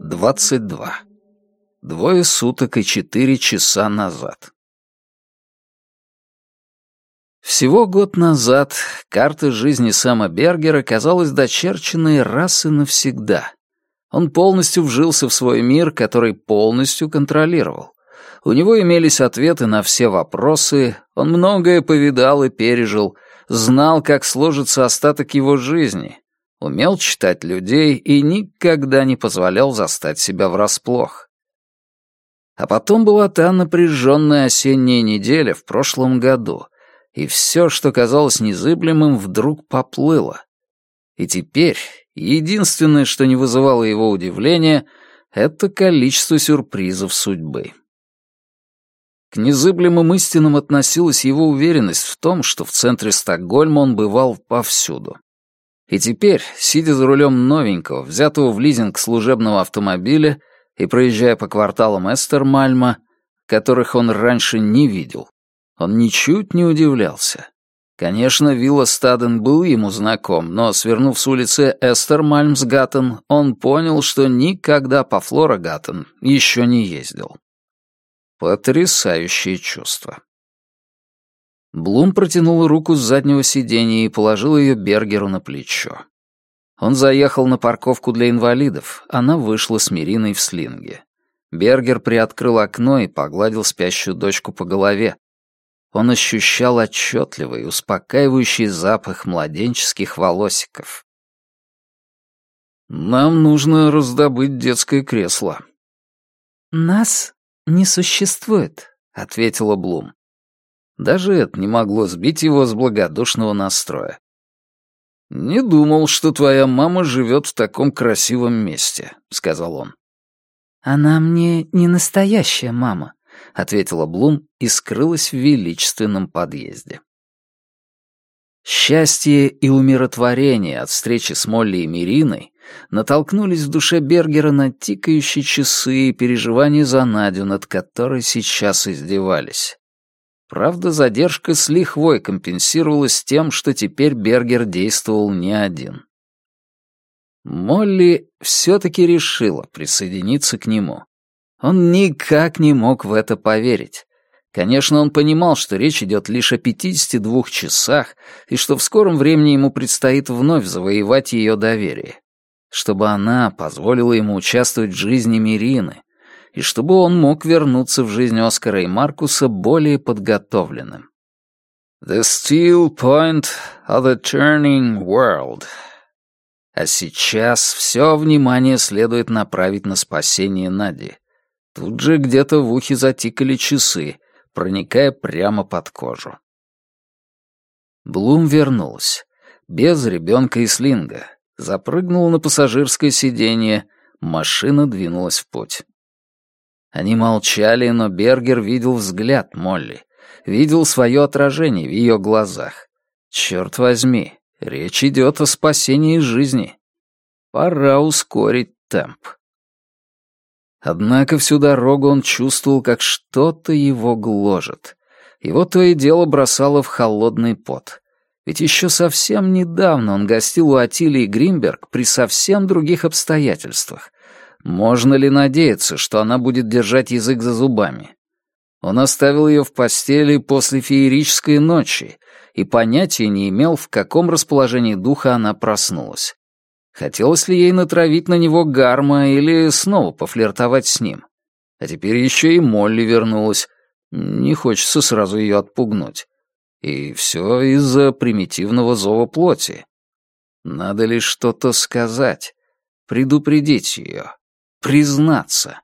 Двадцать два. Двое суток и четыре часа назад. Всего год назад карта жизни Сэма Бергера казалась дочерченной раз и навсегда. Он полностью вжился в свой мир, который полностью контролировал. У него имелись ответы на все вопросы, он многое повидал и пережил, знал, как сложится остаток его жизни, умел читать людей и никогда не позволял застать себя врасплох. А потом была та напряженная осенняя неделя в прошлом году, и все, что казалось незыблемым, вдруг поплыло. И теперь единственное, что не вызывало его удивления, это количество сюрпризов судьбы. К незыблемым истинам относилась его уверенность в том, что в центре Стокгольма он бывал повсюду. И теперь, сидя за рулем новенького, взятого в лизинг служебного автомобиля и проезжая по кварталам Эстермальма, которых он раньше не видел, он ничуть не удивлялся. Конечно, вилла Стаден был ему знаком, но, свернув с улицы Эстермальмсгаттен, он понял, что никогда по Флорагаттен еще не ездил. Потрясающее чувство. Блум протянул руку с заднего сиденья и положил ее Бергеру на плечо. Он заехал на парковку для инвалидов, она вышла с Мириной в слинге. Бергер приоткрыл окно и погладил спящую дочку по голове, он ощущал отчетливый, успокаивающий запах младенческих волосиков. «Нам нужно раздобыть детское кресло». «Нас не существует», — ответила Блум. Даже это не могло сбить его с благодушного настроя. «Не думал, что твоя мама живет в таком красивом месте», — сказал он. «Она мне не настоящая мама», — ответила Блум и скрылась в величественном подъезде. Счастье и умиротворение от встречи с Молли и Мириной натолкнулись в душе Бергера на тикающие часы и переживания за Надю, над которой сейчас издевались. Правда, задержка с лихвой компенсировалась тем, что теперь Бергер действовал не один. Молли все-таки решила присоединиться к нему. Он никак не мог в это поверить. Конечно, он понимал, что речь идет лишь о 52 часах, и что в скором времени ему предстоит вновь завоевать ее доверие. Чтобы она позволила ему участвовать в жизни Мирины, и чтобы он мог вернуться в жизнь Оскара и Маркуса более подготовленным. «The steel point of the turning world», а сейчас все внимание следует направить на спасение Нади. Тут же где-то в ухе затикали часы, проникая прямо под кожу. Блум вернулась. Без ребенка и слинга. Запрыгнула на пассажирское сиденье. Машина двинулась в путь. Они молчали, но Бергер видел взгляд Молли. Видел свое отражение в ее глазах. Черт возьми, речь идет о спасении жизни. Пора ускорить темп. Однако всю дорогу он чувствовал, как что-то его гложет. Его то и дело бросало в холодный пот. Ведь еще совсем недавно он гостил у Атилии Гринберг при совсем других обстоятельствах. Можно ли надеяться, что она будет держать язык за зубами? Он оставил ее в постели после феерической ночи и понятия не имел, в каком расположении духа она проснулась. Хотелось ли ей натравить на него гарма или снова пофлиртовать с ним? А теперь еще и Молли вернулась. Не хочется сразу ее отпугнуть. И все из-за примитивного зова плоти. Надо ли что-то сказать, предупредить ее, признаться.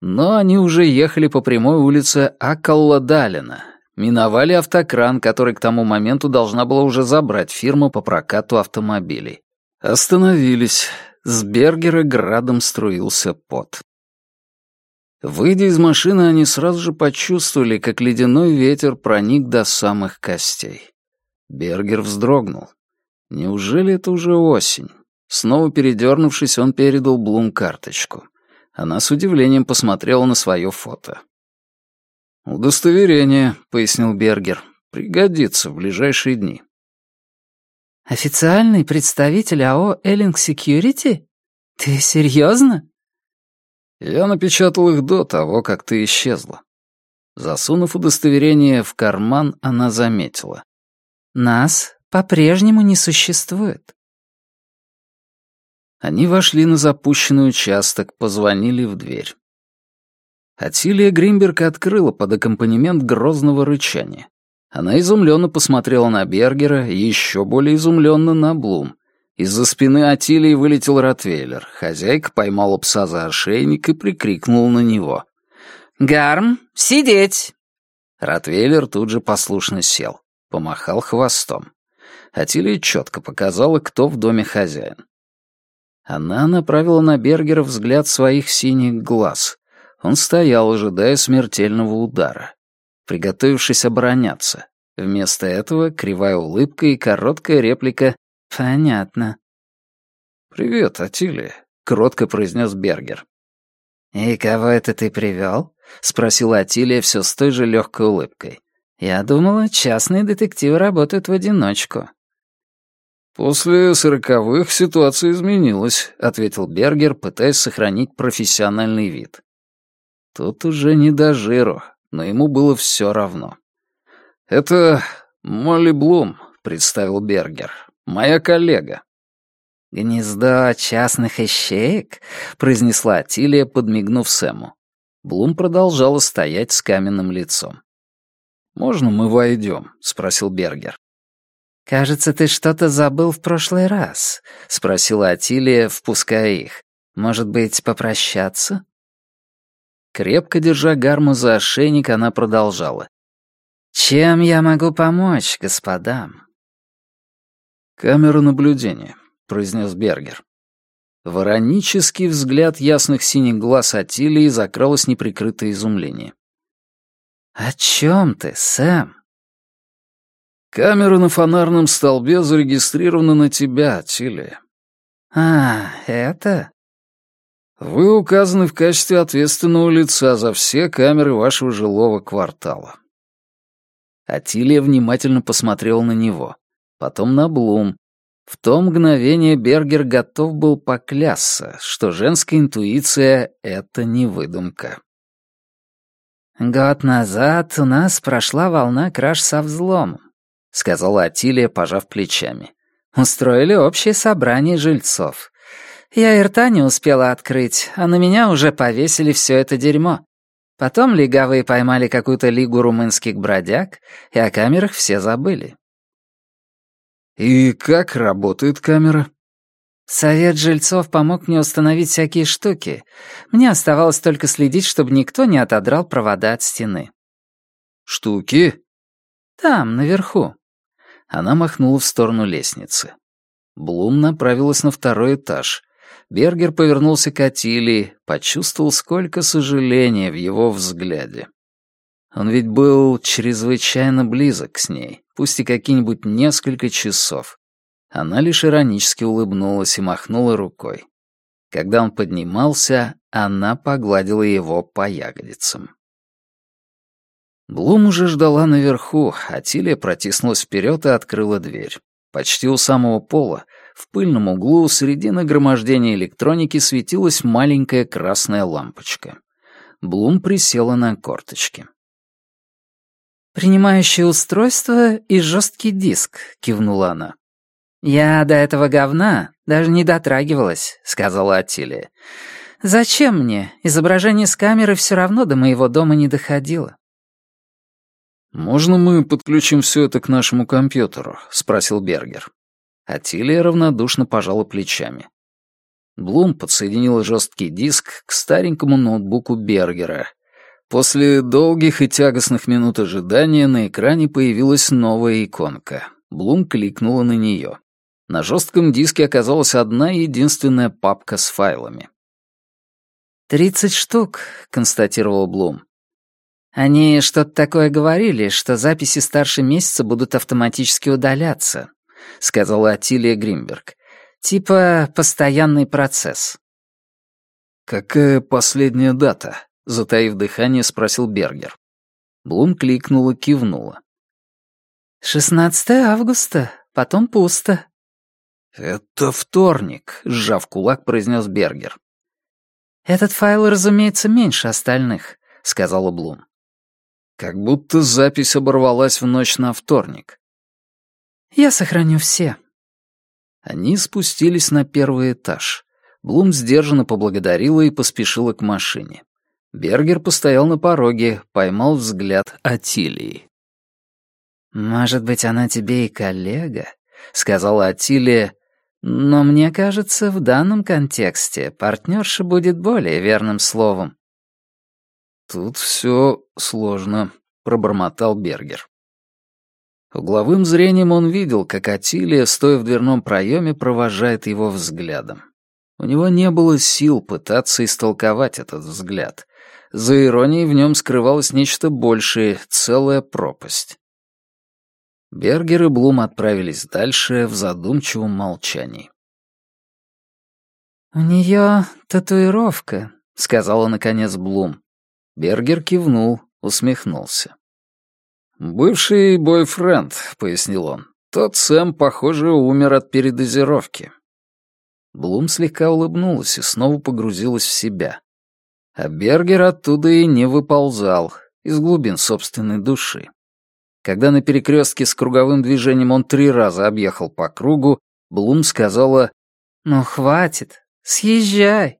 Но они уже ехали по прямой улице Акалладалина, миновали автокран, который к тому моменту должна была уже забрать фирму по прокату автомобилей. Остановились. С Бергера градом струился пот. Выйдя из машины, они сразу же почувствовали, как ледяной ветер проник до самых костей. Бергер вздрогнул. Неужели это уже осень? Снова передернувшись, он передал Блум карточку. Она с удивлением посмотрела на свое фото. «Удостоверение», — пояснил Бергер. Пригодится в ближайшие дни. «Официальный представитель АО «Эллинг Секьюрити»? Ты серьезно?» Я напечатал их до того, как ты исчезла. Засунув удостоверение в карман, она заметила. «Нас по-прежнему не существует». Они вошли на запущенный участок, позвонили в дверь. Атилия Гринберг открыла под аккомпанемент грозного рычания. Она изумленно посмотрела на Бергера, еще более изумленно на Блум. Из-за спины Атилии вылетел Ротвейлер. Хозяйка поймала пса за ошейник и прикрикнула на него. «Гарм, сидеть!» Ротвейлер тут же послушно сел, помахал хвостом. Атилия четко показала, кто в доме хозяин. Она направила на Бергера взгляд своих синих глаз. Он стоял, ожидая смертельного удара приготовившись обороняться. Вместо этого кривая улыбка и короткая реплика «Понятно». «Привет, Атилия», — кротко произнес Бергер. «И кого это ты привел?» — спросила Атилия все с той же легкой улыбкой. «Я думала, частные детективы работают в одиночку». «После сороковых ситуация изменилась», — ответил Бергер, пытаясь сохранить профессиональный вид. «Тут уже не до жиру но ему было все равно. «Это Молли Блум», — представил Бергер. «Моя коллега». «Гнездо частных ищеек?» — произнесла Атилия, подмигнув Сэму. Блум продолжала стоять с каменным лицом. «Можно мы войдем?» — спросил Бергер. «Кажется, ты что-то забыл в прошлый раз», — спросила Атилия, впуская их. «Может быть, попрощаться?» Крепко держа гарму за ошейник, она продолжала. «Чем я могу помочь, господам?» «Камера наблюдения», — произнес Бергер. В иронический взгляд ясных синих глаз Атилии закралось неприкрытое изумление. «О чем ты, Сэм?» «Камера на фонарном столбе зарегистрирована на тебя, Атилия». «А, это?» Вы указаны в качестве ответственного лица за все камеры вашего жилого квартала. Атилия внимательно посмотрел на него, потом на Блум. В то мгновение Бергер готов был поклясться, что женская интуиция — это не выдумка. «Год назад у нас прошла волна краж со взломом», — сказала Атилия, пожав плечами. «Устроили общее собрание жильцов. Я и рта не успела открыть, а на меня уже повесили все это дерьмо. Потом легавые поймали какую-то лигу румынских бродяг, и о камерах все забыли. «И как работает камера?» Совет жильцов помог мне установить всякие штуки. Мне оставалось только следить, чтобы никто не отодрал провода от стены. «Штуки?» «Там, наверху». Она махнула в сторону лестницы. Блум направилась на второй этаж, Бергер повернулся к Атилии, почувствовал, сколько сожаления в его взгляде. Он ведь был чрезвычайно близок с ней, пусть и какие-нибудь несколько часов. Она лишь иронически улыбнулась и махнула рукой. Когда он поднимался, она погладила его по ягодицам. Блум уже ждала наверху, а Тилия протиснулась вперед и открыла дверь. Почти у самого пола в пыльном углу среди нагромождения электроники светилась маленькая красная лампочка. Блум присела на корточки. «Принимающее устройство и жесткий диск», — кивнула она. «Я до этого говна даже не дотрагивалась», — сказала Атилия. «Зачем мне? Изображение с камеры все равно до моего дома не доходило». «Можно мы подключим все это к нашему компьютеру?» — спросил Бергер. Атилия равнодушно пожала плечами. Блум подсоединила жесткий диск к старенькому ноутбуку Бергера. После долгих и тягостных минут ожидания на экране появилась новая иконка. Блум кликнула на нее. На жестком диске оказалась одна единственная папка с файлами. «Тридцать штук», — констатировал Блум. «Они что-то такое говорили, что записи старше месяца будут автоматически удаляться. — сказала Атилия Гримберг. «Типа постоянный процесс». «Какая последняя дата?» — затаив дыхание, спросил Бергер. Блум кликнула, кивнула. «Шестнадцатое августа, потом пусто». «Это вторник», — сжав кулак, произнес Бергер. «Этот файл, разумеется, меньше остальных», — сказала Блум. Как будто запись оборвалась в ночь на вторник. «Я сохраню все». Они спустились на первый этаж. Блум сдержанно поблагодарила и поспешила к машине. Бергер постоял на пороге, поймал взгляд Атилии. «Может быть, она тебе и коллега?» — сказала Атилия, но мне кажется, в данном контексте партнерша будет более верным словом. Тут все сложно, пробормотал Бергер. Угловым зрением он видел, как Атилия, стоя в дверном проеме, провожает его взглядом. У него не было сил пытаться истолковать этот взгляд. За иронией в нем скрывалось нечто большее, целая пропасть. Бергер и Блум отправились дальше в задумчивом молчании. «У нее татуировка», — сказала наконец Блум. Бергер кивнул, усмехнулся. «Бывший бойфренд», — пояснил он. «Тот Сэм, похоже, умер от передозировки». Блум слегка улыбнулась и снова погрузилась в себя. А Бергер оттуда и не выползал, из глубин собственной души. Когда на перекрестке с круговым движением он три раза объехал по кругу, Блум сказала «Ну, хватит, съезжай».